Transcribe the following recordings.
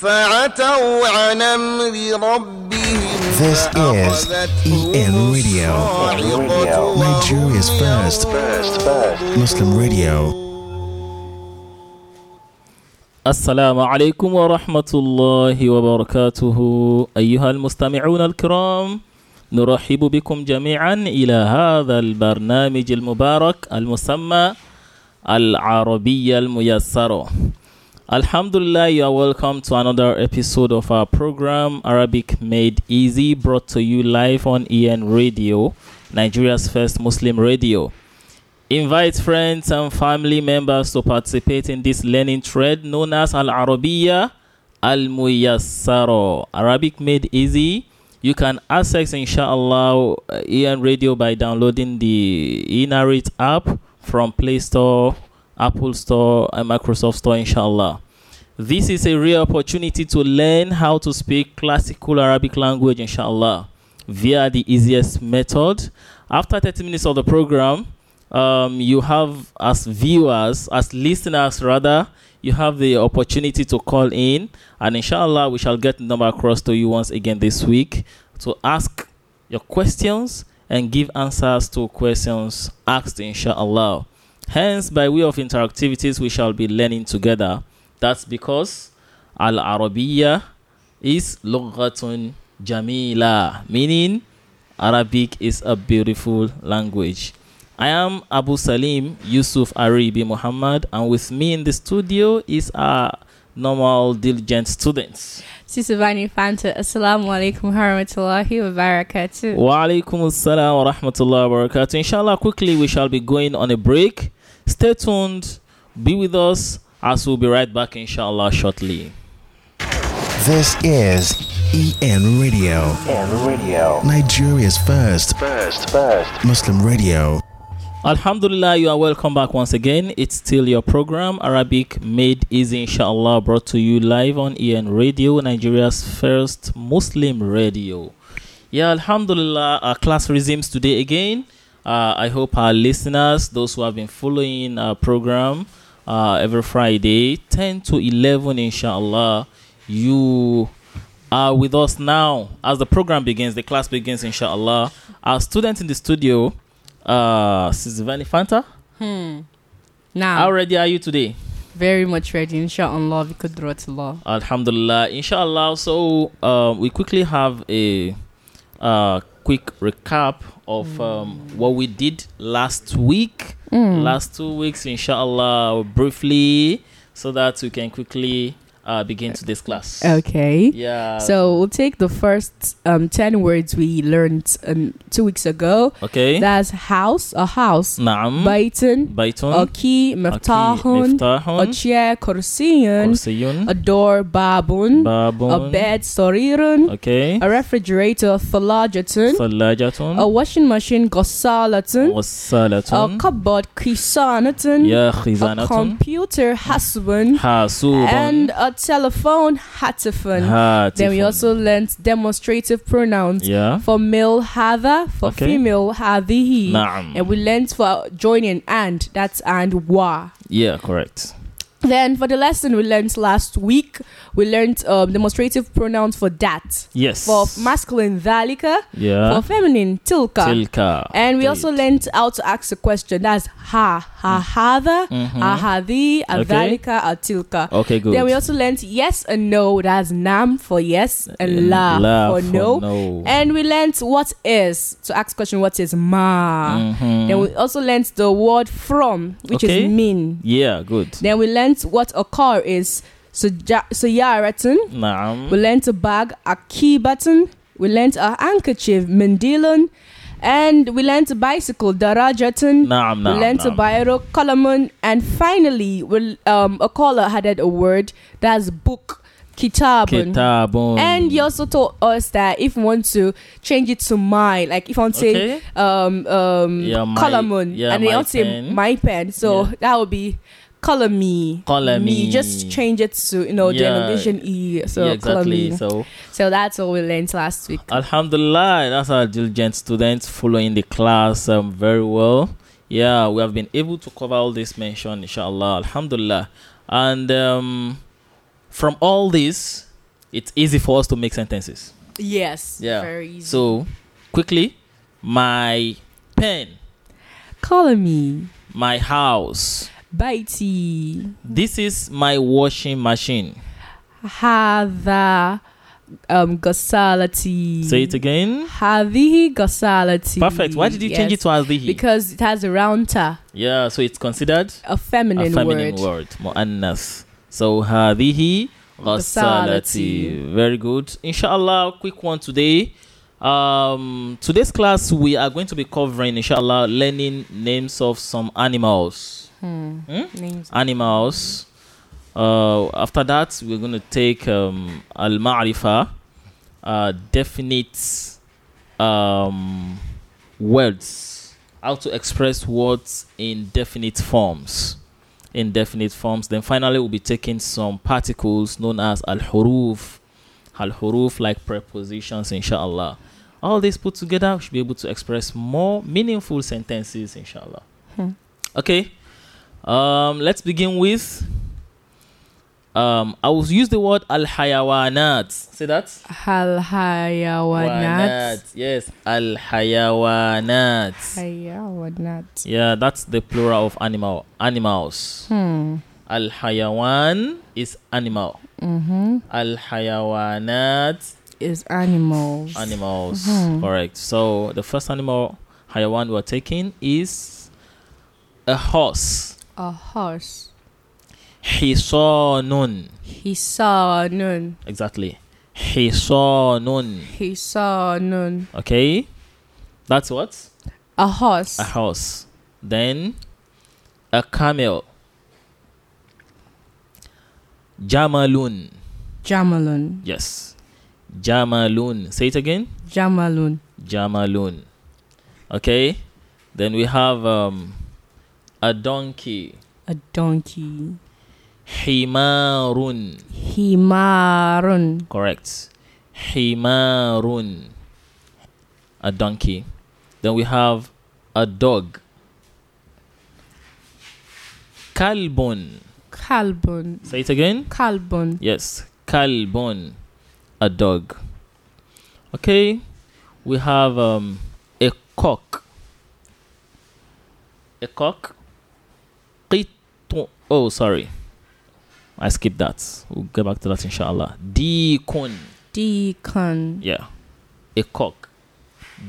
فعتوا عن أمر ربهم This is EN Radio. Nigeria's first, first, first Muslim radio. السلام عليكم ورحمة الله وبركاته أيها المستمعون الكرام نرحب بكم جميعا إلى هذا البرنامج المبارك المسمى العربية الميسرة Alhamdulillah, you are welcome to another episode of our program Arabic Made Easy, brought to you live on EN Radio, Nigeria's first Muslim radio. Invite friends and family members to participate in this learning thread known as Al Arabiya Al Muyassaro, Arabic Made Easy. You can access, inshallah, EN Radio by downloading the eNarrate app from Play Store Apple Store, and Microsoft Store, inshallah. This is a real opportunity to learn how to speak classical Arabic language, inshallah, via the easiest method. After 30 minutes of the program, um, you have, as viewers, as listeners rather, you have the opportunity to call in, and inshallah, we shall get the number across to you once again this week to ask your questions and give answers to questions asked, inshallah. Hence, by way of interactivities, we shall be learning together. That's because Al Arabiya is Lughatun Jamila, meaning Arabic is a beautiful language. I am Abu Salim Yusuf Aribi Muhammad, and with me in the studio is our normal diligent students. Sisavani Fanta, Assalamu alaikum warahmatullahi wabarakatuh. Wa alaikum assalam wa rahmatullahi wa barakatuh. Inshallah, quickly we shall be going on a break. Stay tuned, be with us as we'll be right back, inshallah, shortly. This is EN Radio. EN Radio. Nigeria's first, first, first Muslim radio. Alhamdulillah, you are welcome back once again. It's still your program, Arabic Made Easy, inshallah, brought to you live on EN Radio, Nigeria's first Muslim radio. Yeah, Alhamdulillah, our class resumes today again. Uh, I hope our listeners, those who have been following our program uh, every Friday, 10 to 11, inshallah, you are with us now as the program begins, the class begins, inshallah. Our student in the studio, uh, Sizvani Fanta. Hmm. Now, How ready are you today? very much ready, inshallah, Allah. Alhamdulillah, inshallah. So, uh, we quickly have a uh, quick recap of um, what we did last week, last two weeks, inshallah, briefly, so that we can quickly uh, to this class. Okay. Yeah. So we'll take the first um, 10 words we learned um, two weeks ago. Okay. That's house, a house. Naam. Baitan. Baitan. A key, miftahun. miftahun. A chair, kursiyun. Kursiyun. A door, babun. Babun. A bed, sarirun. Okay. A refrigerator, thalajatun. Thalajatun. A washing machine, ghassalatun. Ghassalatun. A cupboard, khisanatun. Yeah, khisanatun. A computer, hasbun. Hasubun. And a out telephone, hataphone. Then we also learned demonstrative pronouns yeah. for male hava; for okay. female hadhihi. Naam. And we learned for joining and, that's and wa. Yeah, correct. Then for the lesson we learned last week, we learned um, demonstrative pronouns for that. Yes. For masculine dalika. Yeah. For feminine tilka. Tilka. And we Date. also learned how to ask a question. That's ha ha mm. hada, mm-hmm. ahadi, adalika, okay. atilka. Okay, good. Then we also learned yes and no. That's nam for yes and la, la for, for no. no. And we learned what is to ask question. What is ma? Mm-hmm. Then we also learned the word from, which okay. is mean. Yeah, good. Then we learned what what car is Sayaratin, no. we learned a bag a key button, we learned a handkerchief, Mendilan, and we learned a bicycle, Darajatan, no, we learned a biro, Kalamun, and finally, we, um, a caller added a word that's book. Kitabun. Kitabun. And he also told us that if we want to change it to my, like if I want to okay. um um yeah, my, yeah, and they also say my pen. So yeah. that would be color me. Color me. Just change it to you know the Yeah. elevation e. So yeah, color exactly me. so So that's what we learned last week. Alhamdulillah, that's our diligent students following the class um, very well. Yeah, we have been able to cover all this mentioned, inshallah. Alhamdulillah. And um, from all this, it's easy for us to make sentences. Yes. Yeah. Very easy. So, quickly, my pen, color me. my house. Baiti. This is my washing machine. Hadha um ghasalati. Say it again. Hadhihi ghasalati. Perfect. Why did you change it to Azdihi? Because it has a round ta, yeah, so it's considered a feminine, a feminine word. word, mu'annas. So hadihi. Ghasalati. Very good. Inshallah, quick one today. Um, today's class we are going to be covering, inshallah, learning names of some animals. Hmm. Hmm? Names. Animals. Uh, after that, we're going to take um, al ma'rifa, uh, definite um, words, how to express words in definite forms. In definite forms. Then finally, we'll be taking some particles known as al huruf. Al huruf, like prepositions, inshallah. All this put together, we should be able to express more meaningful sentences, inshallah. Hmm. Okay. Um, let's begin with. Um, I will use the word al hayawanat. Say that. Hal hayawanat. Yes, al hayawanat. Hayawanat. Yeah, that's the plural of animal animals. Hmm. Al hayawan is animal. Mm-hmm. Al hayawanat Is animals. animals. Mhm. Correct. So the first animal hayawan we're taking is a horse. A horse. Hisanun. Hisanun. Exactly. Hisanun. Hisanun. Okay. That's what? A horse. A horse. Then a camel. Jamalun. Jamalun. Yes. Jamalun. Say it again. Jamalun. Jamalun. Okay. Then we have um a donkey. A donkey. Himarun. Himarun. Correct. Himarun. A donkey. Then we have a dog. Kalbun. Kalbun. Say it again. Kalbun. Yes. Kalbun. A dog. Okay. We have um a cock. A cock. Oh, sorry. I skipped that. We'll get back to that inshallah. Deacon. Deacon. Yeah. A cock.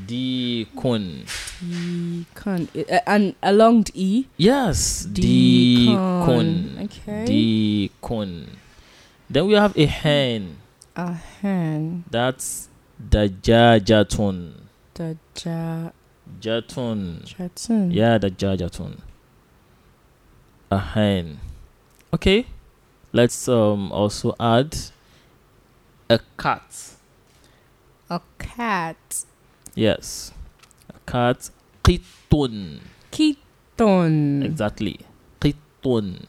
Deacon. Deacon. And along the E. Yes. Deacon. Okay. Deacon. Then we have a hen. A hen. That's Dajajatun. The ja. Jatun. Yeah, Dajajatun. A hen. Okay. Let's um also add a cat. A cat. Yes. A cat. Qitun. Kiton. Exactly. Qitun.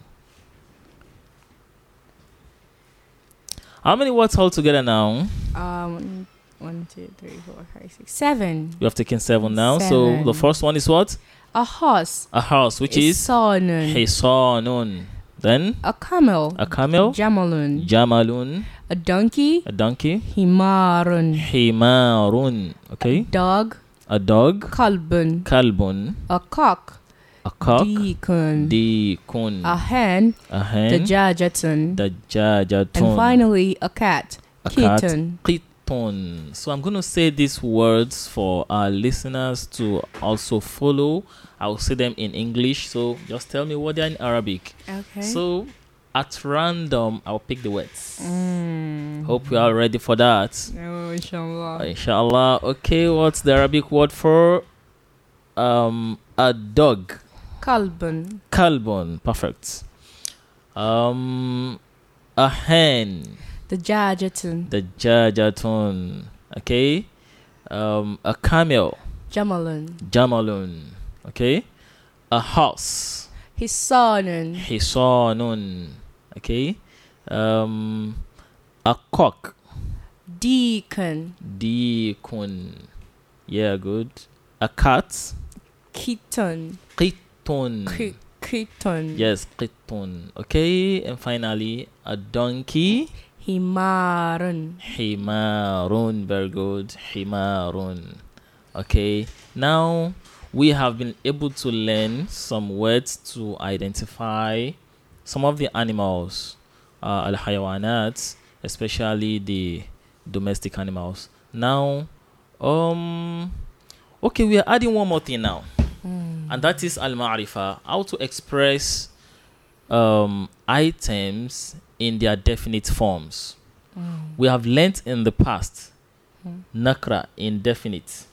How many words altogether now? Um, one, two, three, four, five, six, seven. You have taken seven now. So the first one is what? A horse. A horse, which is Sonun. Hisanun. Then A camel. a camel, Jamalun. Jamalun, A donkey. a donkey, Himarun. Himarun. Okay. Dog. A dog, Kalbun. Kalbun, A cock. a cock, Deacon. Deacon, A hen. a hen, Dajajatun. Dajajatun, And finally, a cat. a cat, Qiton. So I'm going to say these words for our listeners to also follow. I'll say them in English. So just tell me what they're in Arabic. Okay. So at random, I'll pick the words. Mm. Hope you are ready for that. Oh, inshallah. Inshallah. Okay, what's the Arabic word for um a dog? Kalbun. Kalbun. Perfect. Um a hen. Dajajatun. The jajatun. Okay. Um a camel. Jamalun. Jamalun. Okay. A horse. Hisanun. Hisanun. Okay. Um a cock. Deacon. Deacon. Yeah, good. A cat. Kiton. Qitun. Ki- Kiton. Yes, qitun. Okay, and finally a donkey. Himarun. Himarun. Very good. Himarun. Okay. Now we have been able to learn some words to identify some of the animals, uh, al hayawanat, especially the domestic animals. Now, um, okay, we are adding one more thing now, and that is al ma'rifa, how to express um, items in their definite forms. We have learnt in the past nakra indefinite.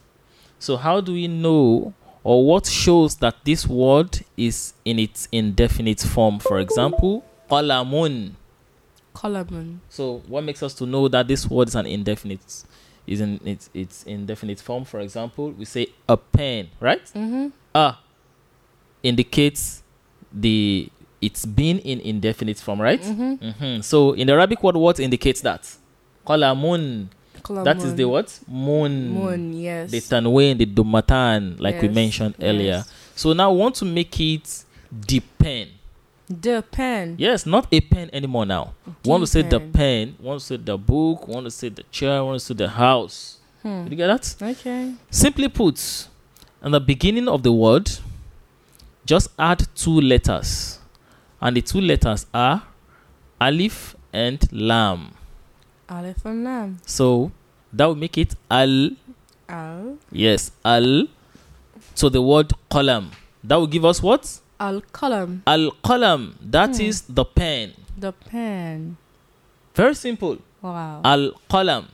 So how do we know or what shows that this word is in its indefinite form? For example, qalamun. Colamun. So what makes us to know that this word is an indefinite is in its its indefinite form? For example, we say a pen, right? Mm-hmm. A indicates the it's been in indefinite form, right? Mm-hmm. hmm So in the Arabic word, what indicates that? Qalamun. That is the what? Moon. Moon, yes. The tanwin, the dumatan, like we mentioned earlier. yes. So now we want to make it the pen. The pen. Yes, not a pen anymore now. Want to say the pen. pen, we want to say the book, want to say the chair, want to say the house. Hmm. Did you get that? Okay. Simply put, in the beginning of the word, just add two letters. And the two letters are alif and lam. Aleph and Lam. So that will make it al Al. Yes, al. So the word qalam. That will give us what? Al column. Al qalam. That Hmm. is the pen. The pen. Very simple. Wow. Al qalam.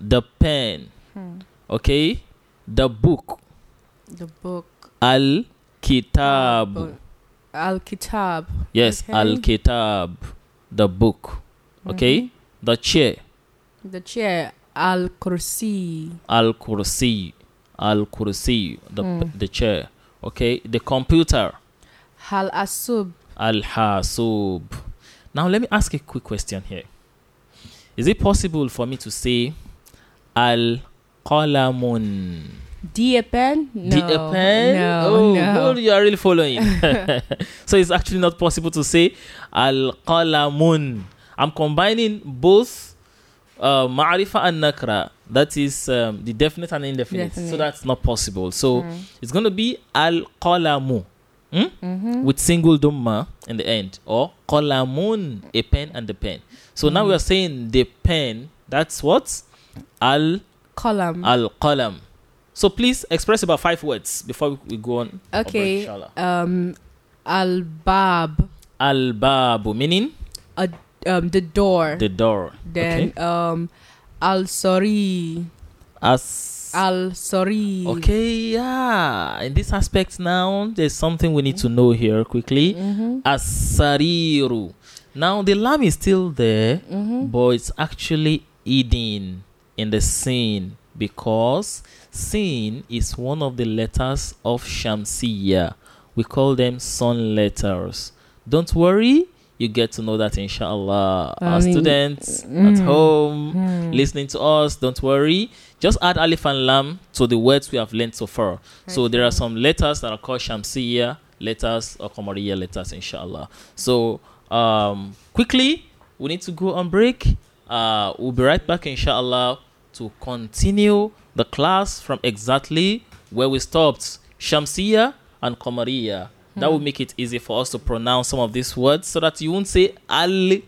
The pen. Hmm. Okay? The book. The book. Al kitab. Al Kitab. Yes, okay. al kitab. The book. Okay? Mm-hmm. The chair. The chair. Al Kursi. Al kursi. Al kursi. The, Hmm. the chair. Okay? The computer. Hal Asub. Al Hasub. Now, let me ask a quick question here. Is it possible for me to say Al Qalamun? D pen? No. No. oh, no. good, you are really following. so it's actually not possible to say Al Qalamun. I'm combining both uh, Ma'rifa and Nakra. That is um, the definite and indefinite. So that's not possible. So Mm. it's going to be Al Qalamu. Hmm? Mm-hmm. with single dhamma in the end or qalamun a pen and the pen so now Mm. we are saying the pen that's what al Column. al qalam so please express about five words before we, go on break, okay. inshallah. Um, Al Bab. al babu meaning A, um, the door. the door then um, Al Sori. as Al Sori. okay yeah in this aspect now there's something we need to know here quickly Mm-hmm. now the lam is still there Mm-hmm. but it's actually eating in the sin because sin is one of the letters of Shamsiya. We call them sun letters. Don't worry, you get to know that inshallah. I Our mean, students at mm, home mm. listening to us, don't worry. Just add alif and lam to the words we have learned so far. So there are some letters that are called Shamsiya letters or Qamariya letters, inshallah. So um, quickly, we need to go on break. Uh, we'll be right back, inshallah, to continue the class from exactly where we stopped. Shamsiya and Qamariya. That will hmm. make it easy for us to pronounce some of these words so that you won't say Ali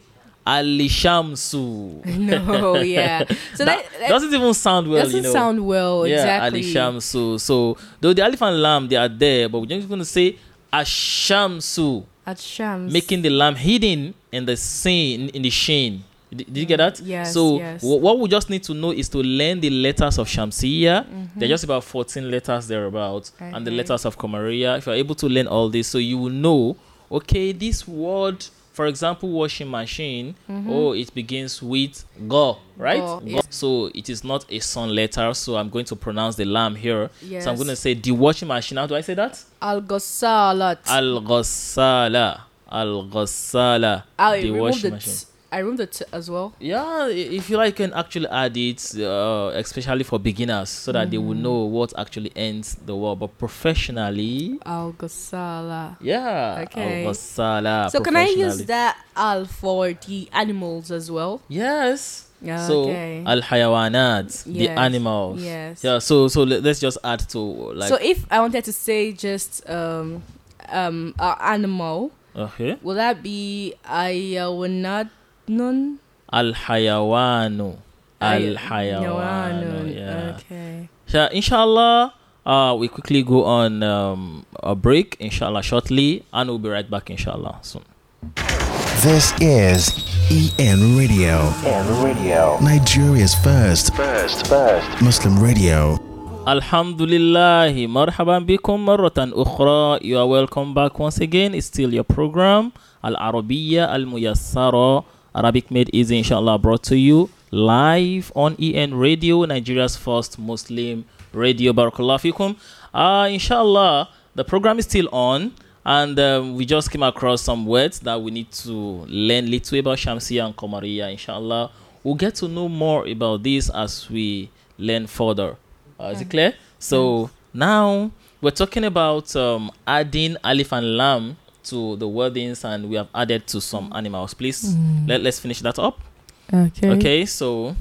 Ali Shamsu. no, yeah. So that, that, doesn't even sound well, doesn't you know. sound well. yeah, exactly. Ali Shamsu. So though the elephant lam they are there, but we're just going to say Ashamsu, At Shams. making the lam hidden in the sin in the sheen. Did, did you get that? Yes, So yes. wh- what we just need to know is to learn the letters of Shamsiya. Mm-hmm. They're just about 14 letters thereabouts, and the letters of Komariya. If you're able to learn all this, so you will know. Okay, this word, for example, washing machine. Oh, it begins with go, right? Go, Go. yes. So it is not a sun letter. So I'm going to pronounce the lam here. Yes. So I'm going to say the washing machine. How do I say that? Al Ghassalat. Al ghassala. Al ghassala. I'll The washing machine. I removed the t as well. Yeah, if you like, you can actually add it, uh, especially for beginners, so that they will Mm. know what actually ends the word. But professionally, Al Ghazala. yeah. Okay. Al-Ghazala, So can I use that al for the animals as well? Yes. Yeah. so okay. al hayawanat, the animals. Yes. Yeah. So so let, us just add to like. so if I wanted to say just um um animal, okay. will that be ayawanadnun? Al hayawanu. Al Ay- hayawanu. Yawanun. Yeah. Okay. So inshallah, uh, we quickly go on um, a break, inshallah, shortly, and we'll be right back, inshallah, soon. This is EN Radio. EN Radio. Nigeria's first. First. First. Muslim radio. Alhamdulillah, marhaban bikum marratan ukhra. You are welcome back once again. It's still your program, Al Arabiya Al Muyassara. Arabic Made Easy, inshallah, brought to you live on EN Radio, Nigeria's first Muslim radio. Barakallah fikum. Uh, inshallah, the program is still on. And um, we just came across some words that we need to learn little about Shamsiya and Komariya. Inshallah, we'll get to know more about this as we learn further. Uh, is it clear? So now we're talking about um, adding alif and lam to the wordings, and we have added to some animals. Please let, let's finish that up. Okay. Okay, so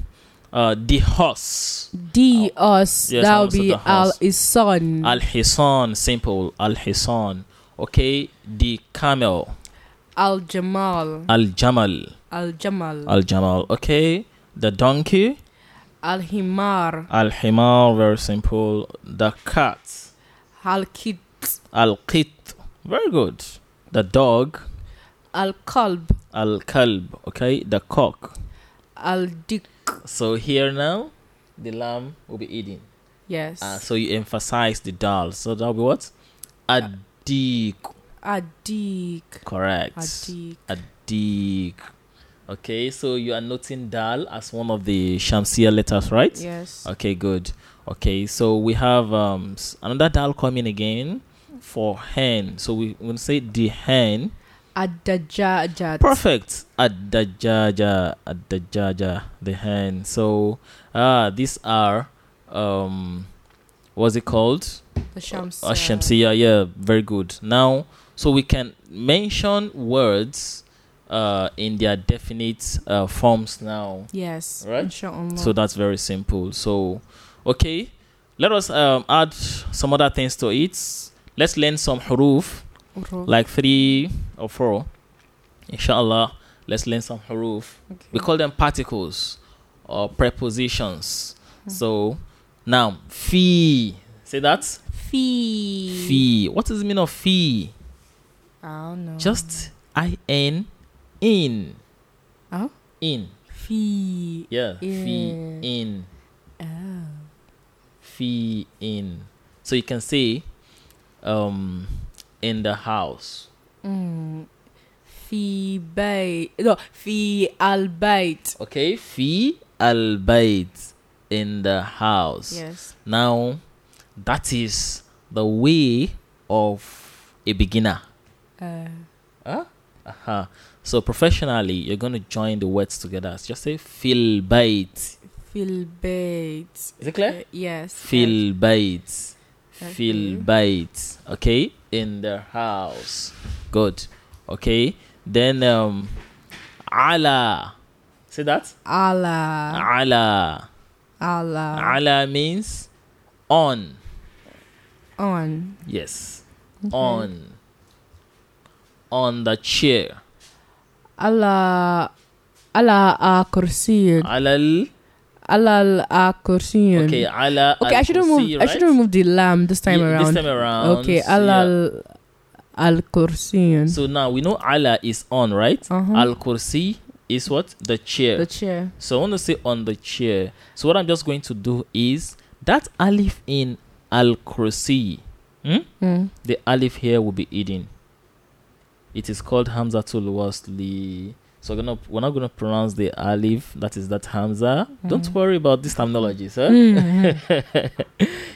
uh, the horse, D us. Yes, that would be al horse. isan. al hisan, simple al hisan. Okay, the camel, Al jamal. al jamal, Al jamal. al jamal. Okay, the donkey, Al himar. al himar, very simple. The cat, Al kit. al qit, very good. The dog, Al kalb. al kalb. Okay, the cock. Al dik. So here now, the lam will be eating. Yes. Uh, so you emphasize the dal. So that'll be what? Adik. Adik. Correct. Adik. Adik. Okay, so you are noting dal as one of the Shamsia letters, right? Yes. Okay, good. Okay, so we have um another dal coming again for hen. So we will say the hen. Adajajat. Perfect. Adajaja, adajaja, the hen. So, ah, these are um, what's it called? The shams. Uh, Shamsiya. Yeah, very good. Now, so we can mention words uh in their definite uh, forms now. Yes. Right? Inshallah. So that's very simple. So, okay, let us um add some other things to it. Let's learn some huruf like three or four. Inshallah, let's learn some huruf. Okay. We call them particles or prepositions. Hmm. So now, fi. Say that. Fi. Fi. Fee. What is the mean of fee? I don't know. Just I N in. Oh? In. Fi. Yeah. Fee In. in. Oh. Fee in. So you can say um in the house. Mm. Fee bait. No. Bait. Okay? Bayt in the house. Yes. Now, that is the way of a beginner. Uh, Huh? Uh-huh. So professionally, you're going to join the words together. Just say fil bayt. feel bait. Is it clear? Uh, yes. Fil bayt. Fil Okay. bayt. Okay? In the house. Good. Okay? Then um ala. See that? Allah. Ala. Allah. Ala means on. On. Yes. On. On the chair. Allah. Allah a kursiyin. Alal. Allah a kursiyin. Okay, ala. Okay, I should remove. al-kursi, I should right? remove the lam this time Yeah, around. This time around. Okay, yeah. Allah al kursiyin. So now we know ala is on, right? Uh-huh. Al kursi is what? The chair. the chair. so I want to say on the chair. So what I'm just going to do is that alif in al kursi. Hmm? Mm. The alif here will be hidden. It is called Hamzatul Wasli. So we're, gonna, we're not going to pronounce the alif, that is that Hamza. Don't Mm. worry about this terminology, sir. Mhm.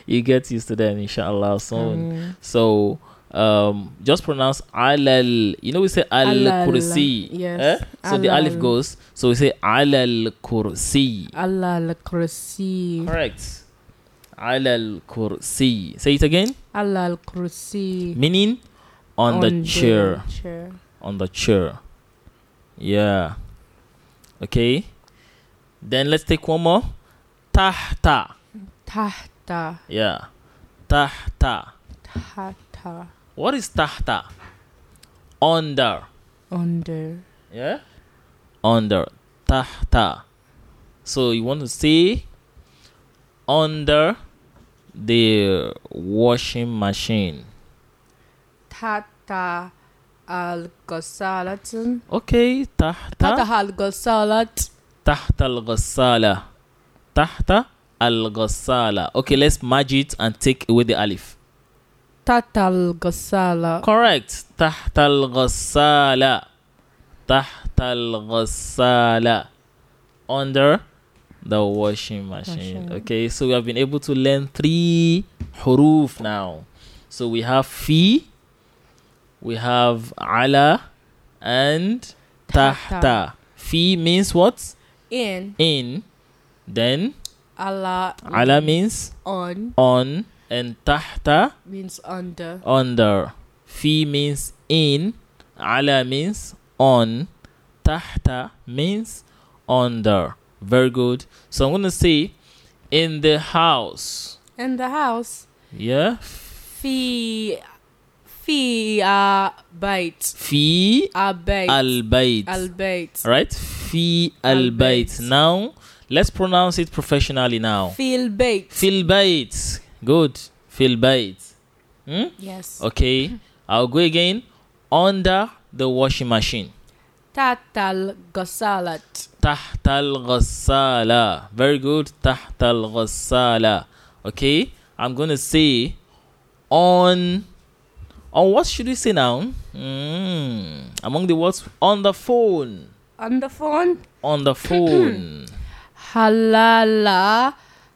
you get used to them, inshallah, soon. Mm. So um, just pronounce alal. You know we say al Alal, kursi. yes. eh? So the alif goes. So we say alal kursi. Allah al kursi. Correct. Alal kursi. Say it again. Allah al kursi. Meaning on, the chair. chair. On the chair. Yeah. Okay. Then let's take one more. Tahta. Tahta. Yeah. Tahta. Tahta. What is tahta? Under. Under. Yeah? Under. Tahta. So you want to say under the washing machine. Tahta al ghasalatun. Okay. Tahta. Tahta al ghasalat. تحت الغسالة تحت الغسالة okay let's merge it and take away the alif Tahta al ghasala. correct تحت الغسالة تحت الغسالة under the washing machine Machine. okay so we have been able to learn three huruf now so we have fi we have ala and Tahta. fi means what In. in then Allah. ala means On. on and tahta Means under. under fi means in ala means on tahta means under very good so i'm going to say in the house In the house. yeah Fi. Fi a bait. fi A bait. al bayt Al bait. right fi al bayt Al-bayt. now let's pronounce it professionally now Fil bait. fil bayt good fil bayt hmm? Yes. Okay, I'll go again. Under the washing machine. Tahta al ghasalat. تحت الغسالة. Very good. تحت الغسالة. Okay, I'm going to say on. on what should we say now? Mm, among the words on the phone. On the phone. On the phone. Halala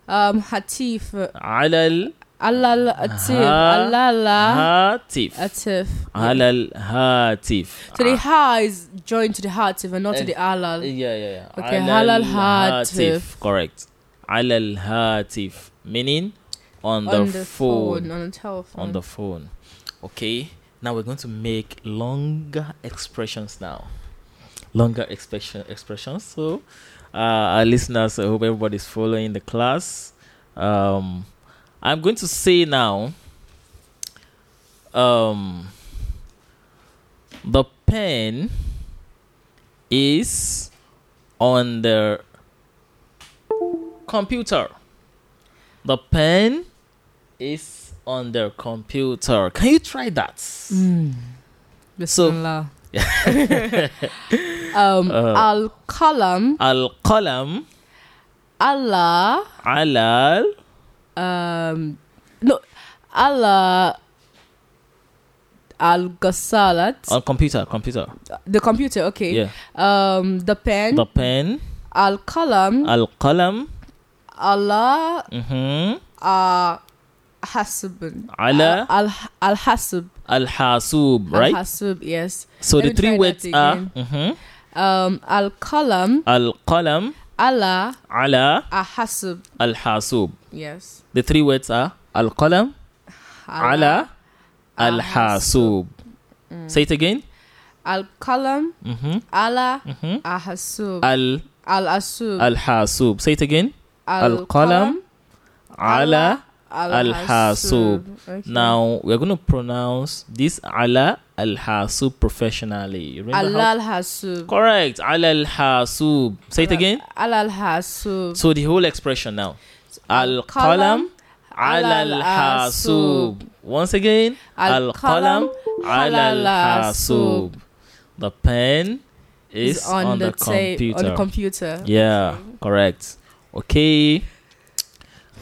um, Hatif. Alal. Alal Hatif. Alala Hatif. Hatif. Alal Hatif. So the ah. ha is joined to the Hatif and not to eh, the Alal. Yeah, yeah, yeah. Okay, alal Hatif. Correct. Alal Hatif. Meaning on, on the, the phone. phone. On the telephone. On the phone. Okay. Now we're going to make longer expressions now. Longer expression expressions. So, uh, our listeners, I hope everybody's following the class. Um, I'm going to say now. Um, the pen is on the computer. The pen is on their computer. Can you try that? Mm. So- um, Uh, al qalam Al qalam Allah ala um no Allah al ghasalat on computer computer. the computer okay. Yeah. um the pen. The pen. Al qalam al qalam Allah mhm uh hasib Ala- al al hasib al hasub al right? yes. So Let the three words are mhm um al qalam al qalam Allah ala a hasib al hasub. yes. The three words are al qalam ala al hasub. Say it again. al qalam Mhm Allah mhm a hasib al al asub al hasub. Say it again. al qalam ala al hasub. Okay. Now we're going to pronounce this ala al hasub professionally. You remember Allah how? al hasub. Correct. Ala al hasub. Say it again. Al al hasub. So the whole expression now. Al qalam ala al hasub. Once again. Al qalam ala al hasub. The pen is, on, the, tape computer. on the computer. Yeah, correct. Okay.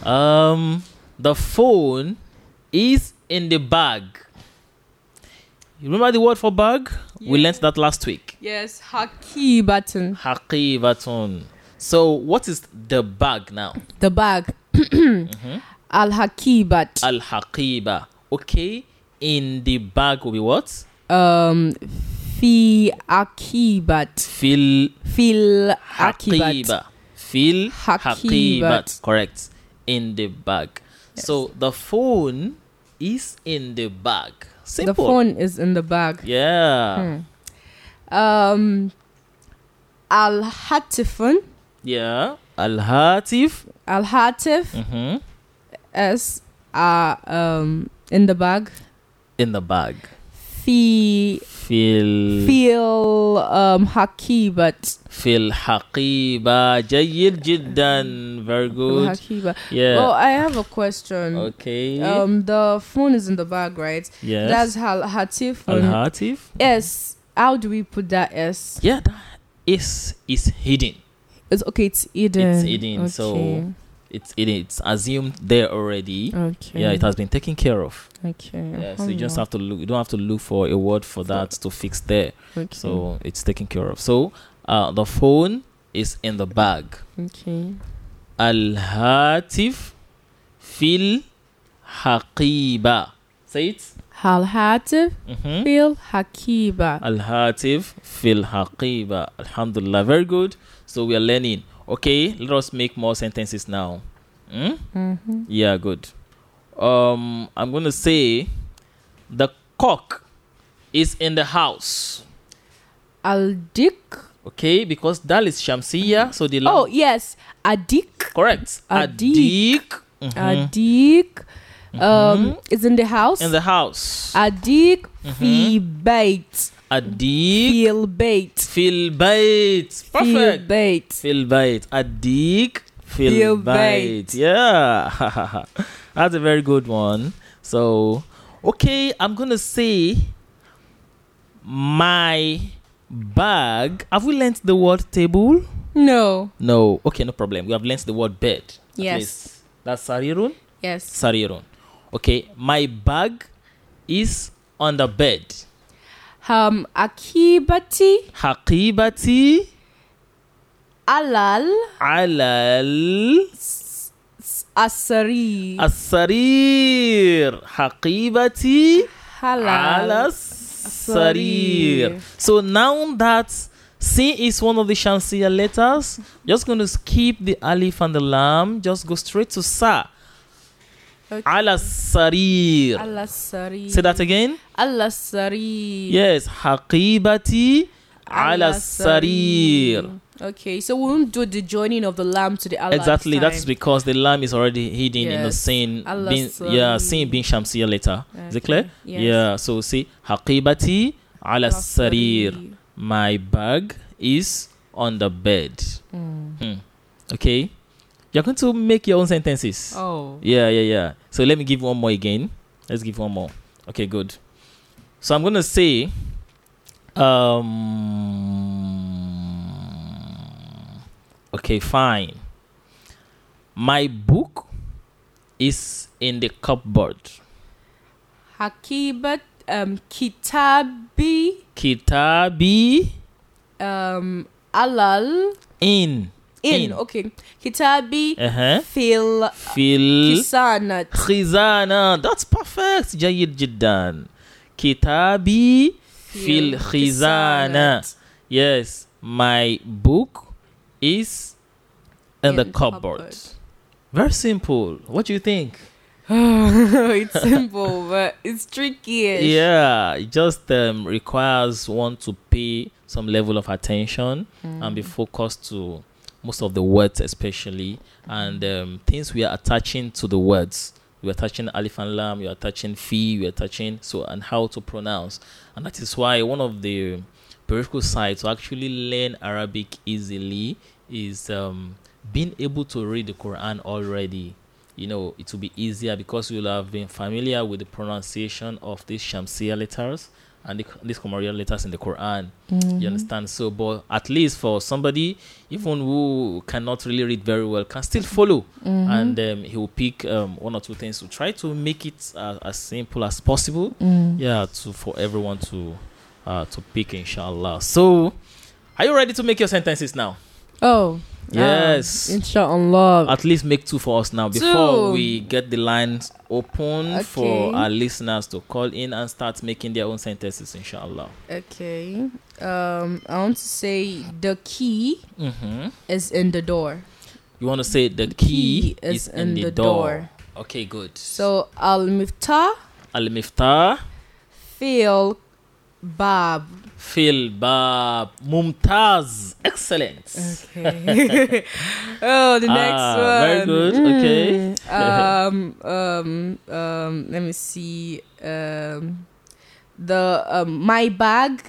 Um, the phone is in the bag. You remember the word for bag? We Yeah. learnt that last week. Yes, haki button. Haqibatun. So, what is the bag now? The bag. Mhm. Al hakibat. Al haqiba. Okay. in the bag will be what? Um, fi akibat. Fil Fil akibat. haqiba. Fil haqibat. Correct. In the bag. So the phone is in the bag. Simple. The phone is in the bag. Yeah. Um, al hatifun. Yeah. Al hatif. Al hatif hmm is uh, um in the bag. In the bag. Fi Fil fil um hakibat. fil haqiba. Jayyid jiddan. Very good. Hakiba. Yeah. Well, I have a question. okay. Um, the phone is in the bag, right? yes. That's hal hatif. Hatif. yes How do we put that S? Yeah, that is is hidden. It's okay. It's hidden. It's hidden, so- It's it, it's assumed there already. okay. Yeah, it has been taken care of. Okay. Yeah, so you just have to look. You don't have to look for a word for that to fix there. Okay. So it's taken care of. So uh, the phone is in the bag. okay. Al hatif fil haqiba. Say it. Hal hatif Mm-hmm. fil hakiba. Al hatif fil haqiba. Alhamdulillah. Very good. So we are learning. Okay, let us make more sentences now. Hmm? Mm-hmm. Yeah, good. Um, I'm gonna say the cock is in the house. Al dik. Okay, because dal is shamsiya, so the lam- Oh yes, adik. correct. Adik. Adik. Mhm. Adik. Um, is in the house. in the house. Adik Mhm. fi bait. Adik Fil bait. fil bait. Perfect. bait. Fil bait. Adik fil Fil bait. bait. Yeah, that's a very good one. So, okay, I'm gonna say my bag. Have we learnt the word table? No. No. Okay, no problem. We have learnt the word bed. Yes. That's sarirun. Yes. Sarirun. Okay, my bag is on the bed. Um, akibati. Haqibati alal. Alal. Asari asarir. Haqibati halal ala sarir. So now that C is one of the Shamsiya letters, just going to skip the alif and the lam, just go straight to sa. Okay. Ala sarir. Alasari. Say that again. Alasari. Yes, haqibati ala sarir. Okay, so we won't do the joining of the lam to the Allah. Exactly, that's because the lam is already hidden in the Yes. sin. Ala Being, yeah, sarir. sin being Shamsiya later. Is it clear? yes. Yeah, so see, haqibati ala sarir. My bag is on the bed. Hmm. Okay, you're going to make your own sentences. Oh. Yeah, yeah, yeah. So let me give one more again. Let's give one more. Okay, good. So I'm gonna say, um, okay, fine. My book is in the cupboard. Hakibat um kitabi Kitabi um alal in in, In. okay kitabi uh huh fil fil kisanat khizana. That's perfect. Jayid jiddan. Kitabi fil khizana. Yes, my book is in, the cupboard. Very simple. What do you think? it's simple, but it's tricky. Yeah, it just um, requires one to pay some level of attention and be focused to most of the words, especially and um, things we are attaching to the words. We are attaching alif and lam, we are attaching fi, we are attaching so and how to pronounce, and that is why one of the prerequisite sides to actually learn Arabic easily is um, being able to read the Quran already. You know, it will be easier because you'll have been familiar with the pronunciation of these Shamsiya letters and the, these Qamariya letters in the Quran. You understand? So, but at least for somebody, even who cannot really read very well, can still follow, and um, he will pick um, one or two things to try to make it uh, as simple as possible. Yeah, to for everyone to uh, to pick, inshallah. So, are you ready to make your sentences now? Oh, Yes. Um, inshallah. At least make two for us now before Two. we get the lines open for our listeners to call in and start making their own sentences, inshallah. Okay. Um, I want to say the key Mm-hmm. is in the door. You want to say the key, is, in, the, door. Okay, good. So al miftah Al Miftah, Feel bab. Fil Bab, Mumtaz. excellence Okay. oh, the next Ah, one. very good. Okay. um, um, um. Let me see. Um, the um, my bag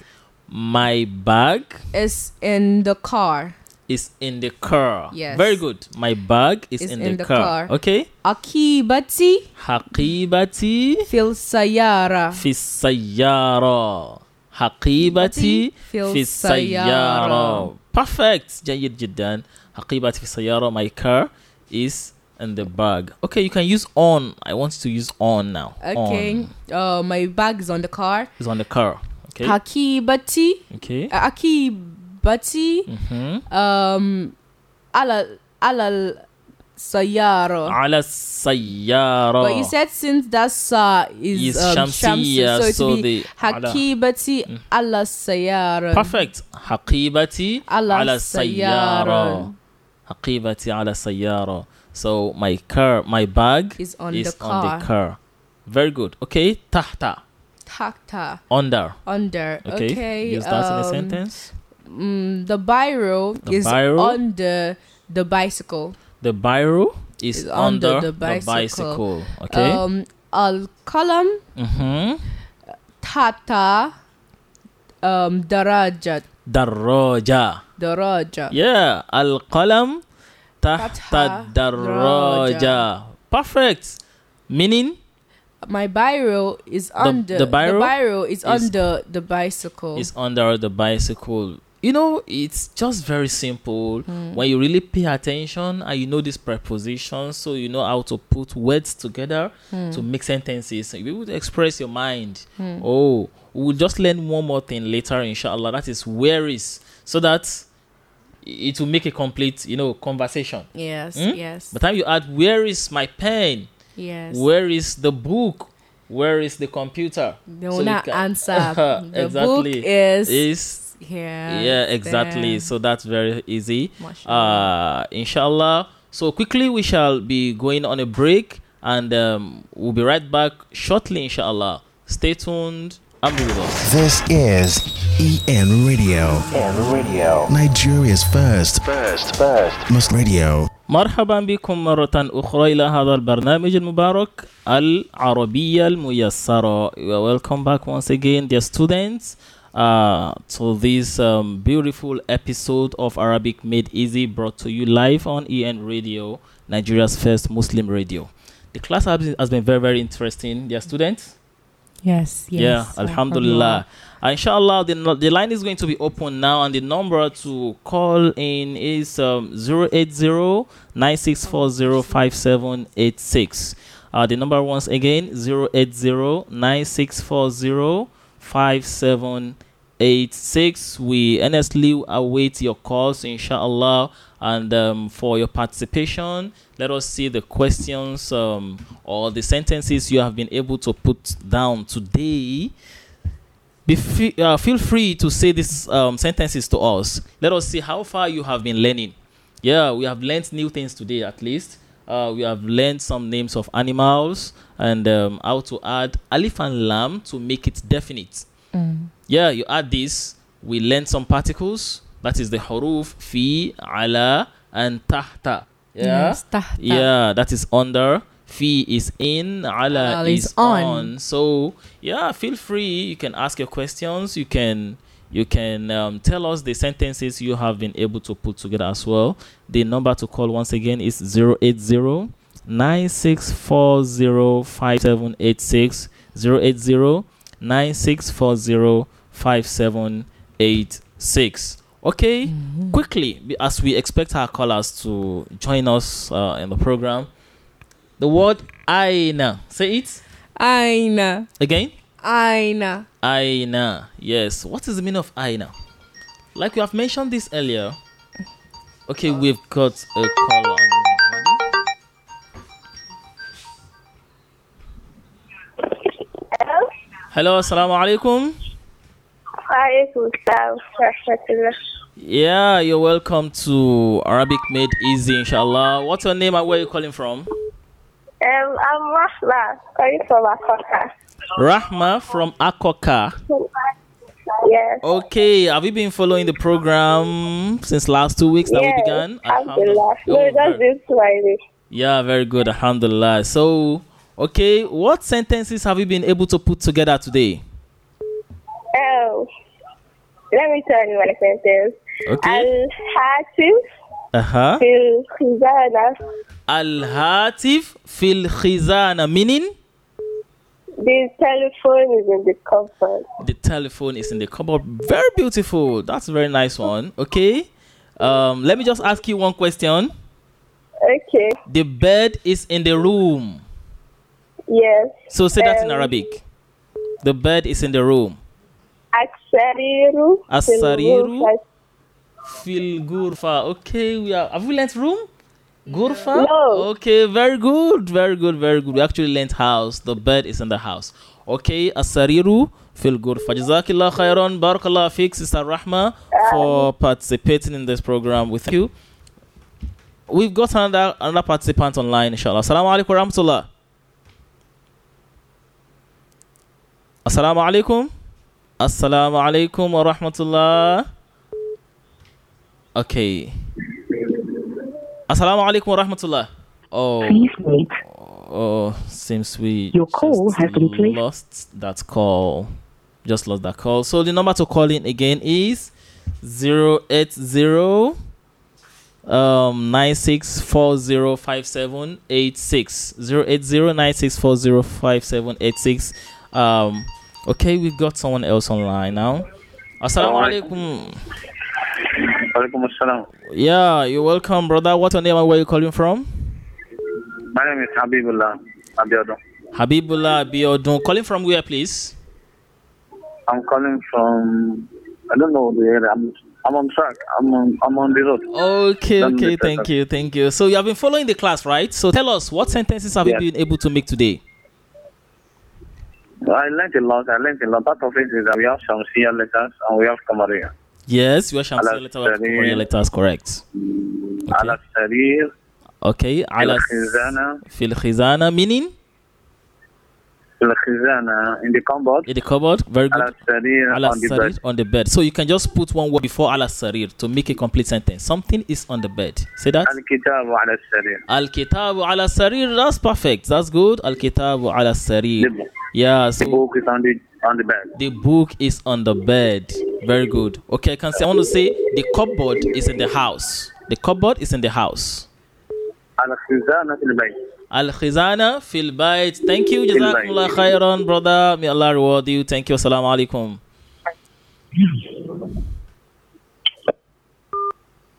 My bag is in the car. is in the car. Yes. Very good. My bag is Is in, in the, the car. car. Okay. Akibati Haqibati fil sayara. fi sayyara. Fil fi sayyara. Perfect. Jayyid jiddan. Haqibati fi sayyara. My car is in the bag. Okay, you can use on. I want to use on now. Okay. On Uh, my bag is on the car. is on the car. Okay. Hakibati. Okay. Akibati. Mm-hmm. Um, ala ala Sayara. Ala Sayara. But you said since that sa is, is um, shamsiya, shamsiya, so, so it be Hakibati mm. ala, ala Perfect. Hakibati ala, ala Sayara. Hakibati ala Sayara. So my car, my bag is on, is the, car. the car. Very good. Okay. Tahta. Tahta. Under. Under. Okay. okay. Use that um, in a um, sentence. Mm, the biro the is biro. under the bicycle. The biro is, under, under the, bicycle. the bicycle. Okay. Um, al kalam. Mm-hmm. Tata. Um, darajat. Daraja. Daraja. Yeah. Al kalam. Tata daraja. Perfect. Meaning? My biro is under the, the biro, the biro is, is under the bicycle. It's under the bicycle. You know, it's just very simple. Hmm. When you really pay attention and you know these prepositions, so you know how to put words together Hmm. to make sentences, able to express your mind. Oh, we'll just learn one more thing later, inshallah. That is where is, so that it will make a complete, you know, conversation. yes, Hmm? yes, By the time you add, where is my pen? yes. Where is the book? Where is the computer? they so will you not answer. the book Exactly. is Is here. yeah exactly there. so that's very easy Mashallah. uh inshallah so quickly we shall be going on a break and um, we'll be right back shortly inshallah stay tuned and be with us This is EN Radio. EN Radio. Nigeria's first. First. First. Muslim radio. مرحبا بكم مرة أخرى إلى هذا البرنامج المبارك العربية الميسرة You are welcome back once again dear students uh, to this um, beautiful episode of Arabic Made Easy brought to you live on EN Radio Nigeria's first Muslim radio. The class has been, has been very very interesting. Dear students? Yes, yes. yeah, Alhamdulillah. Uh, inshallah, the, the line is going to be open now, and the number to call in is um, 080 9640 Uh, the number once again 080 9640 5786. We earnestly await your calls, inshallah, and um, for your participation. Let us see the questions um, or the sentences you have been able to put down today. Uh, feel free to say these um, sentences to us. Let us see how far you have been learning. Yeah, we have learned new things today at least. Uh, we have learned some names of animals and um, how to add alif and lam to make it definite. Yeah, you add this. We learned some particles. That is the huruf fi, ala, and tahta. Yeah. Yes, tahta. Yeah, that is under. Fi is in, ala Ala is, is on. on. So yeah, feel free. You can ask your questions. You can you can um, tell us the sentences you have been able to put together as well. The number to call once again is 080 9640 5786 080 9640 5786. Okay, quickly, as we expect our callers to join us uh, in the program, the word aina. Say it Aina. again. Aina. Aina. Yes. What is the meaning of aina? Like we have mentioned this earlier. Okay, we've got a call on. Hello? Hello, assalamu alaikum. Alaikum salam. Yeah, you're welcome to Arabic Made Easy, inshallah. What's your name and where are you calling from? Um, I'm Rahma, calling from Akoka. Rahma from Akoka. Yes. Okay, have you been following the program since last two weeks that yes. we began? Alhamdulillah. No, Oh, that's this Friday. Yeah, very good. Alhamdulillah. So, okay, what sentences have you been able to put together today? Oh, let me tell you my sentence. Okay. Al-Hatif Uh huh. fil khizana. Al Hatif fil khizana, meaning The telephone is in the cupboard. the telephone is in the cupboard. Very beautiful. That's a very nice one. Okay. Um, let me just ask you one question. Okay. The bed is in the room. Yes. So say that in Um, Arabic. The bed is in the room. Asariru. ghurfati. Fil gurfa. Okay, we are. Have we learnt room? Gurfa? No. Okay, very good, very good, very good. We actually learnt house. The bed is in the house. Okay, asariru fil gurfa. Jazakillah khairan. Barakallah fiq, Sister Rahma, for um, participating in this program with you. We've got another another participant online, inshallah. Assalamu alaikum rahmatullah. Assalamu alaikum. Assalamu alaikum wa rahmatullah. Okay. Assalamu alaikum wa rahmatullah. Oh, Please wait. oh, seems we Your call just has been placed. lost that call. Just lost that call. So the number to call in again is 080 um 96405786 08096405786 um okay we've got someone else online now assalamu alaikum Alaikum assalam. yeah you're welcome brother what's your name and where you calling from My name is Habibullah Abiodun. habibullah biodun calling from where please I'm calling from, I don't know the area. I'm, I'm on track. I'm on, I'm on the road. okay okay thank you thank you so you have been following the class right so tell us what sentences have Yes. you been able to make today I learned a lot. I learned a lot. Part of it is that we have some Shia letters and we have Kamaria. Yes you are Shamsi letter we have Sarir. Letters correct Ala Sarir, okay Al ala Khizana, fil khizana meaning Al Khizana in the cupboard, in the cupboard very good Ala Sarir Ala on the sarir bed. on the bed. So you can just put one word before ala sarir to make a complete sentence. Something is on the bed. Say that. Al Kitabu Ala Sarir. Al kitabu ala sarir. That's perfect. That's good. Al kitabu ala sarir. Yeah. the book is on the on the bed. the book is on the bed. Very good. Okay, I can say. I want to say the cupboard is in the house. The cupboard is in the house. Al Khizana fil bayt. Al khizana fil bayt. Thank you. Jazakumullah khairan, brother. May Allah reward you. Thank you. Assalamu alaikum.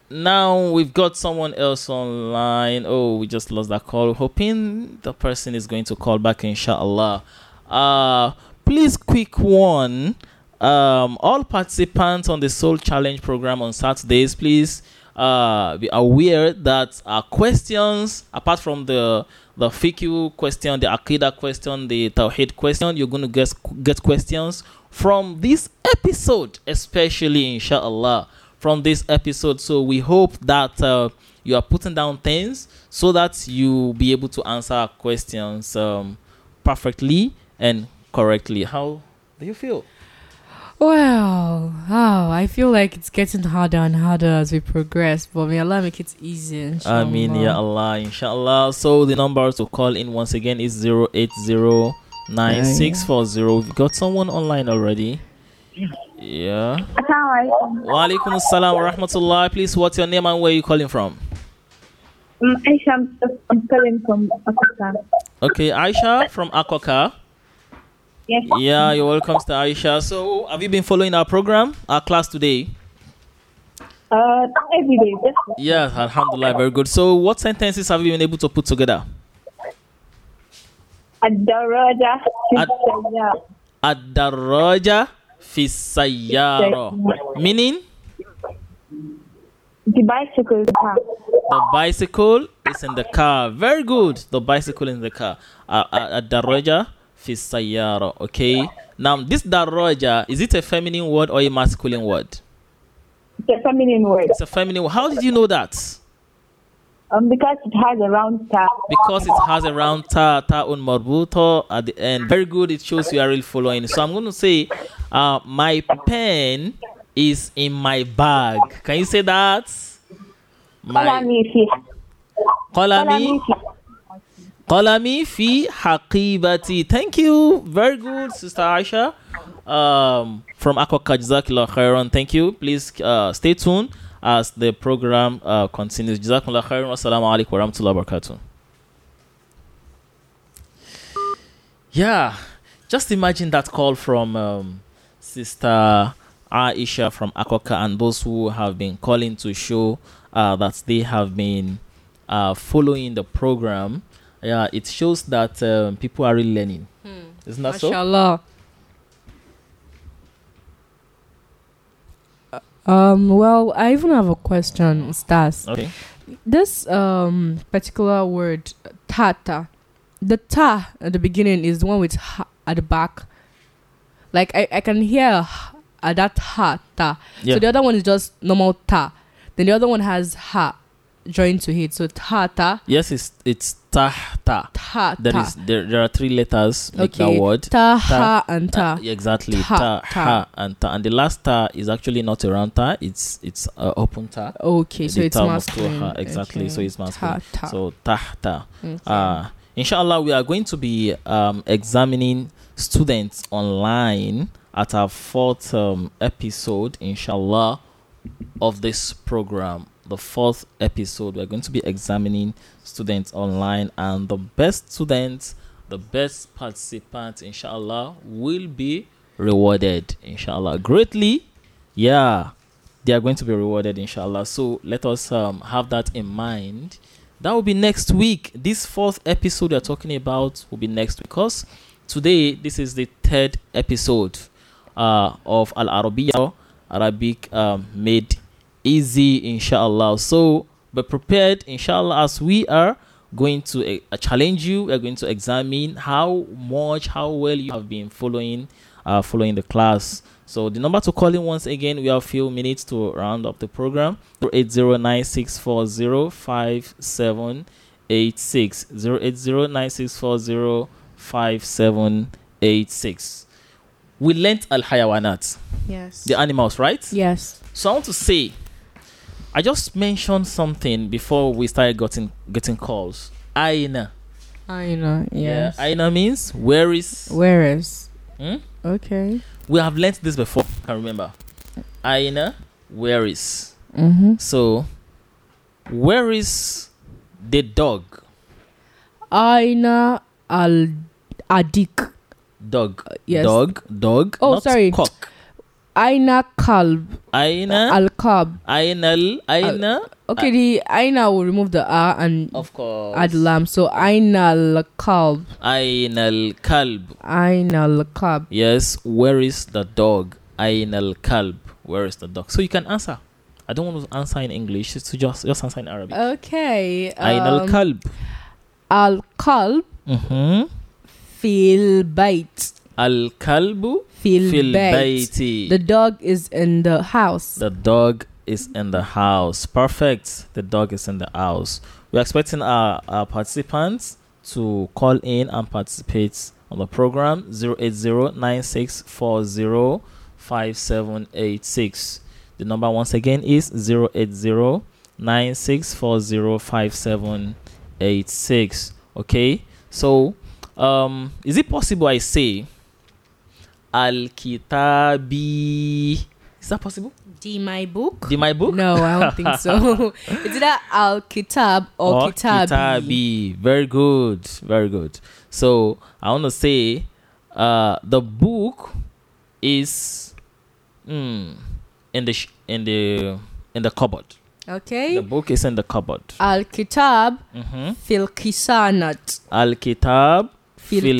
Now we've got someone else online. Oh, we just lost that call. Hoping the person is going to call back, inshallah. Uh, please, quick one. Um, all participants on the Soul Challenge program on Saturdays, please uh, be aware that our questions, apart from the the fiqh question, the akida question, the tawhid question, you're going to get get questions from this episode, especially inshallah from this episode. So we hope that uh, you are putting down things so that you be able to answer questions um, perfectly and correctly. How do you feel? Well, oh, I feel like it's getting harder and harder as we progress, but may Allah make it easy. I mean, inshallah. ya Allah, inshallah. So the number to call in once again is 080 We've got someone online already. Yeah. Assalamu Wa alaikum assalam wa rahmatullah. Please, what's your name and where are you calling from? alaikum. Aisha, I'm- I'm calling from Pakistan. Okay, Aisha from Akoka. Yes. Yeah, you're welcome, to Aisha. So, have you been following our program, our class today? Uh, not every day. Just Yeah, Alhamdulillah, very good. So, what sentences have you been able to put together? Ad-Daraja. Ad- Ad-daraja fi sayyara. Meaning? The bicycle is the car. The bicycle is in the car. Very good. The bicycle in the car. Uh, uh, daraja fi sayyara. Okay. Now, this daraja, is it a feminine word or a masculine word? It's a feminine word. It's a feminine word. How did you know that? Um, because it has a round top. Because it has a round ta, ta'un marbuto at the end. Very good. It shows you are really following. So I'm going to say, uh, my pen is in my bag. Can you say that? My Qalami fi. Qalami. Fi. Haqibati. Thank you. Very good, Sister Aisha. Um, from Akoka Jazakallah khairan. Thank you. Please uh, stay tuned as the program uh, continues. Jazakallah khairan. Wassalamu alaikum wa rahmatullahi wa barakatuh. Yeah, just imagine that call from um, Sister Aisha from Akoka and those who have been calling to show uh, that they have been uh, following the program. Yeah, it shows that um, people are really learning. Isn't that so? Mashallah. Uh, Um, well, I even have a question, Stas. Okay. This um particular word, tata, the ta at the beginning is the one with ha at the back. Like I, I can hear h- uh, that ha ta. Yeah. So the other one is just normal ta. Then the other one has ha joined to it. So ta ta Yes, it's it's ta There ta. is there, there are three letters make okay. that word. Ta, Ta. ha and ta. Uh, exactly. Ta, Ta, ta. ha, and ta. And the last ta is actually not a round ta. It's it's uh, open ta. Okay, so it's masculine. maftuha, exactly. Okay. So it's masculine. Ta, ta. So tahta. Okay. Uh, inshallah, we are going to be um, examining students online at our fourth um, episode, inshallah, of this program. The fourth episode, we're going to be examining students online, and the best students, the best participants, inshallah, will be rewarded, inshallah, greatly. Yeah, they are going to be rewarded, inshallah. So let us um, have that in mind. That will be next week. This fourth episode we're talking about will be next week because today this is the third episode uh, of Al Arabiya Arabic um, made easy, inshallah. So be prepared, inshallah, as we are going to uh, challenge you. We're going to examine how much, how well you have been following, uh, following the class. So the number to call in once again. We have a few minutes to round up the program. 08096405786. 08096405786. We learnt al hayawanat, yes. the animals, right? Yes. So I want to say, I just mentioned something before we started getting getting calls. Aina. Aina. Yes. Yeah. Aina means where is. Where is? Hmm? Okay. We have learnt this before. I remember. Aina, where is. Mm-hmm. So, where is the dog? Aina al adik. Dog. yes. Dog. Dog. Oh, not sorry. Cock. Aina kalb. Aina. Al kab. Ainal. Aina. Okay, the aina will remove the a and Of course. add lam. So aina al kalb. Ainal kalb. Aina al kab. Yes, where is the dog? Ain al kalb. Where is the dog? So you can answer. I don't want to answer in English, to just just answer in Arabic. Okay. Ain al um, kalb. Al kalb Mm-hmm. fil bait. Al kalbu Fil, baiti. The dog is in the house. The dog is in the house. Perfect. The dog is in the house. We're expecting our, our participants to call in and participate on the program 08096405786. The number once again is 08096405786. Okay? So, um is it possible I say Al Kitabi? Is that possible? D my book. The my book? No, I don't think so. it's either Al Kitab or, Kitabi. Kitabi. Very good. Very good. So I want to say uh the book is mm, in the sh- in the in the cupboard. Okay. The book is in the cupboard. Al Kitab Mm-hmm. fil Kisanat. Al Kitab Fil fil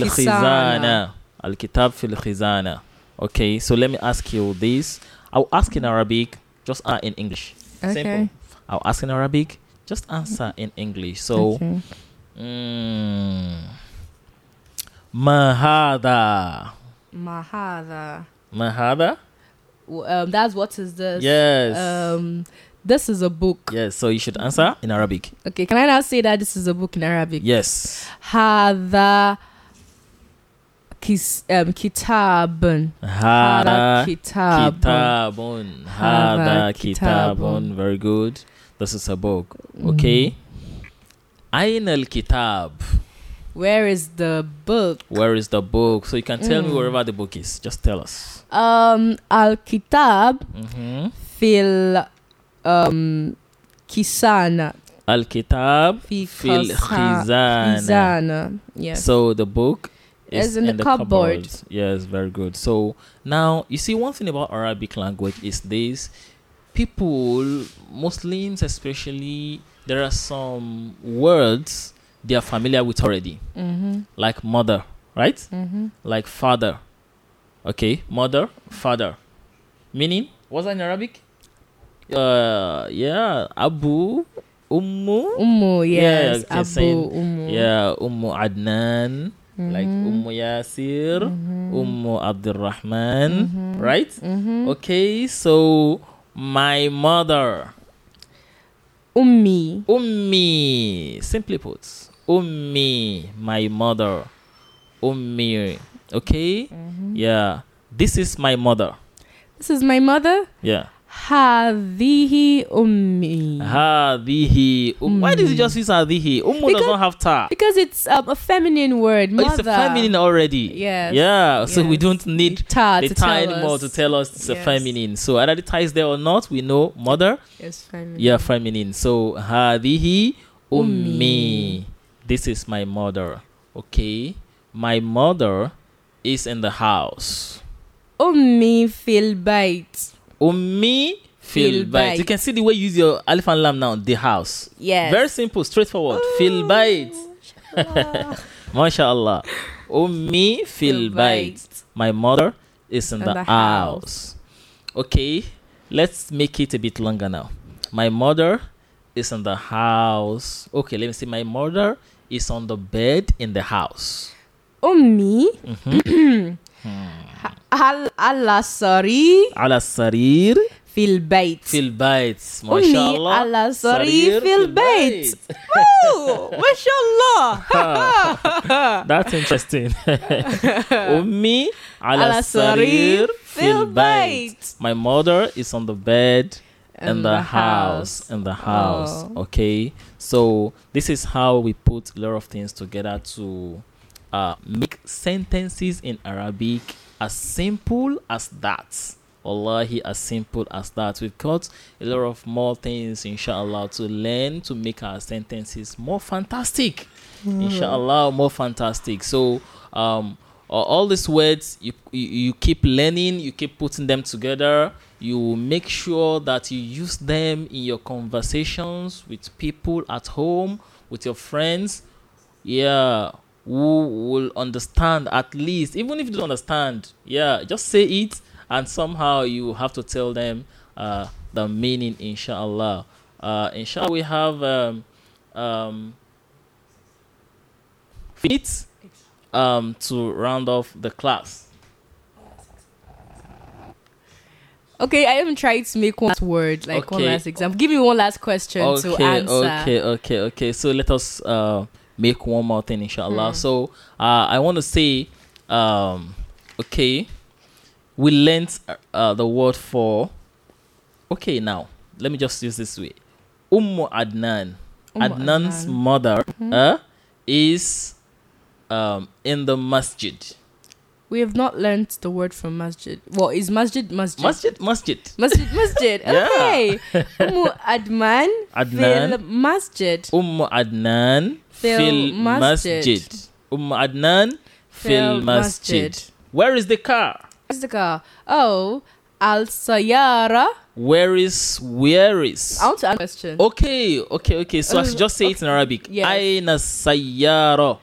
Al-Kitab fil Khizana. Okay, so let me ask you this. I'll ask in Arabic, just answer in English. Okay. Simple. I'll ask in Arabic, just answer in English. So, mm, Mahada. Mahada. Mahada? Um, that's what is this? Yes. Um, this is a book. Yes, so you should answer in Arabic. Okay, can I now say that this is a book in Arabic? Yes. Hada kis, um, kitabun. Hada kitabun. Kitabun. Hada kitabun. Very good. This is a book. Mm. Okay. Ain al kitab. Where is the book? Where is the book? So you can tell mm. me wherever the book is. Just tell us. Um, al kitab mm-hmm. fil um kisana. Al kitab fil khizana. khizana. Yes. So the book is Is in the cupboard. Yes, very good. So now you see one thing about Arabic language is this: people, Muslims especially, there are some words they are familiar with already, mm-hmm. like mother, right? Mm-hmm. Like father. Okay, mother, father. Meaning, what's that in Arabic? Uh, yeah, Abu, Ummu. Ummu, Yeah, yes. okay, Abu, saying- Ummu. Yeah, Ummu Adnan, like Mhm. Ummu Yasir, Mhm. Ummu Abdurrahman, right? Mhm. Okay, so my mother, Ummi. Ummi, simply put, Ummi, my mother, Ummi, okay? Mm-hmm. Yeah, this is my mother. This is my mother. Yeah. Hadihi ummi. Hadihi. Um, mm. Why does it just use hadihi? Ummu does not have ta. Because it's um, a feminine word. Mother. It's a feminine already. Yes. Yeah. So yes. we don't need ta the to ta anymore to tell us it's yes. a feminine. So either the ta is there or not, we know mother. Yes, feminine. Yeah, feminine. So hadihi ummi. This is my mother. Okay. My mother is in the house. Ummi fil bite. Ummi feel bait. You can see the way you use your elephant lamb lam now. The house. Yeah. Very simple, straightforward. Fil bait. MashaAllah. Ummi feel bait. My mother is in, in the, the house. house. Okay, let's make it a bit longer now. My mother is in the house. Okay, let me see. My mother is on the bed in the house. Ummi. Mm-hmm. على على السرير على السرير في البيت. في البيت ما أمي شاء الله على السرير سرير في البيت. Oh, ما شاء الله. That's interesting. أمي على على السرير السرير في في البيت. البيت. My mother is on the bed in, In the, the house. house. In the house. Oh. Okay. So this is how we put a lot of things together to uh, make sentences in Arabic as simple as that. Wallahi, as simple as that. We've got a lot of more things, inshallah, to learn to make our sentences more fantastic. Inshallah, more fantastic. So, um, all these words you, you you keep learning, you keep putting them together. You make sure that you use them in your conversations with people at home, with your friends. Yeah, who will understand at least, even if you don't understand. Yeah, just say it, and somehow you have to tell them uh, the meaning. Inshallah. Uh, inshallah, we have um, um, minutes um, to round off the class. Okay, I am trying to make one last word, like one last example. Give me one last question to answer. okay, okay, okay. So let us uh, make one more thing, inshallah. Hmm. So uh, I want to say, um, okay, we learnt uh, the word for. Okay, now let me just use this way. Ummu Adnan, Adnan's Adnan. mother, uh, is um, in the masjid. We have not learnt the word from masjid. Well, is masjid masjid? Masjid, masjid. Masjid, masjid. Okay. Adman Adnan. fil masjid. Umm Adnan Fil masjid. masjid. Umm Adnan fil masjid. masjid. Where is the car? Where's the car? Oh, Al Sayara. Where is where is? I want to ask a question. Okay, okay, okay. So I should just say it in Arabic. Yes. Aina sayyara.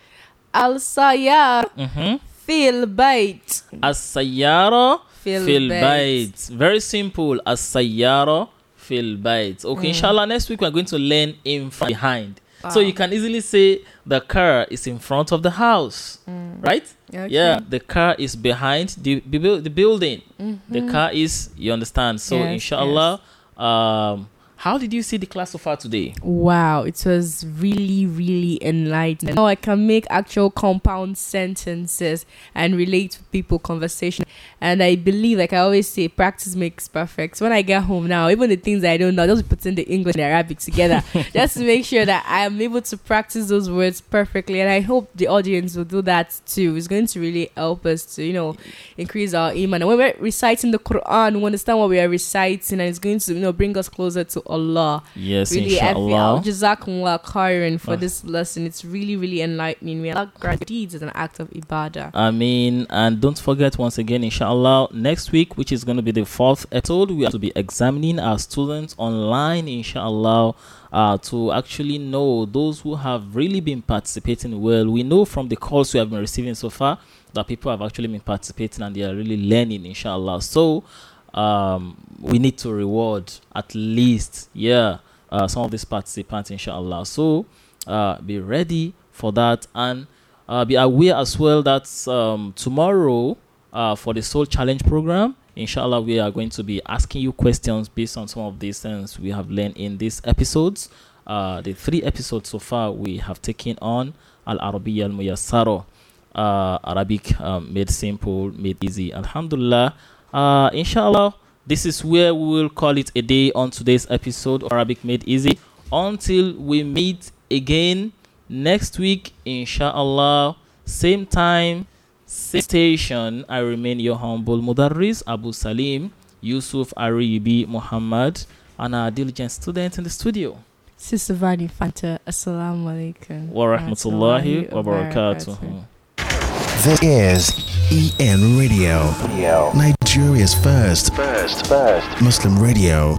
Al Sayara Mhm. fil bait. As sayyara Fil fil bait. Very simple. As sayyara fil bait. Okay, Mm. inshallah, next week we're going to learn in front So you can easily say the car is in front of the house, right? Mm. Okay. Yeah, the car is behind the the, buil- the building. The car is, you understand? So Mm-hmm. Yes, inshallah, um, how did you see the class so far today? Wow, it was really, really enlightening. Now I can make actual compound sentences and relate to people conversation. And I believe, like I always say, practice makes perfect. So when I get home now, even the things I don't know, I'll just put in the English and Arabic together just to make sure that I am able to practice those words perfectly. And I hope the audience will do that too. It's going to really help us to, you know, increase our iman. And when we're reciting the Quran, we understand what we are reciting, and it's going to, you know, bring us closer to Allah Yes, really inshallah. Jazakumullah khairan for Ah. this lesson. It's really, really enlightening. We are grant deeds as an act of ibadah. I mean, and don't forget once again, inshallah, next week, which is going to be the fourth episode, we are to be examining our students online, inshallah, uh, to actually know those who have really been participating well. We know from the calls we have been receiving so far that people have actually been participating and they are really learning, inshallah. So, um, we need to reward at least, yeah, uh, some of these participants, inshallah. So, uh, be ready for that and uh, be aware as well that um, tomorrow uh, for the Soul Challenge program, inshallah, we are going to be asking you questions based on some of these things we have learned in these episodes. Uh, the three episodes so far we have taken on Al Arabiya Al Muyassaro, uh, Arabic um, made simple, made easy. Alhamdulillah. Uh, inshallah, this is where we will call it a day on today's episode of Arabic Made Easy until we meet again next week, inshallah. Same time, same station. I remain your humble Mudarris Abu Salim Yusuf Aribi Muhammad and our diligent student in the studio. Sister Vani Fanta, Assalamu alaikum. Wa rahmatullahi wa barakatuh. This is EN Radio, Nigeria's first, first, first Muslim radio.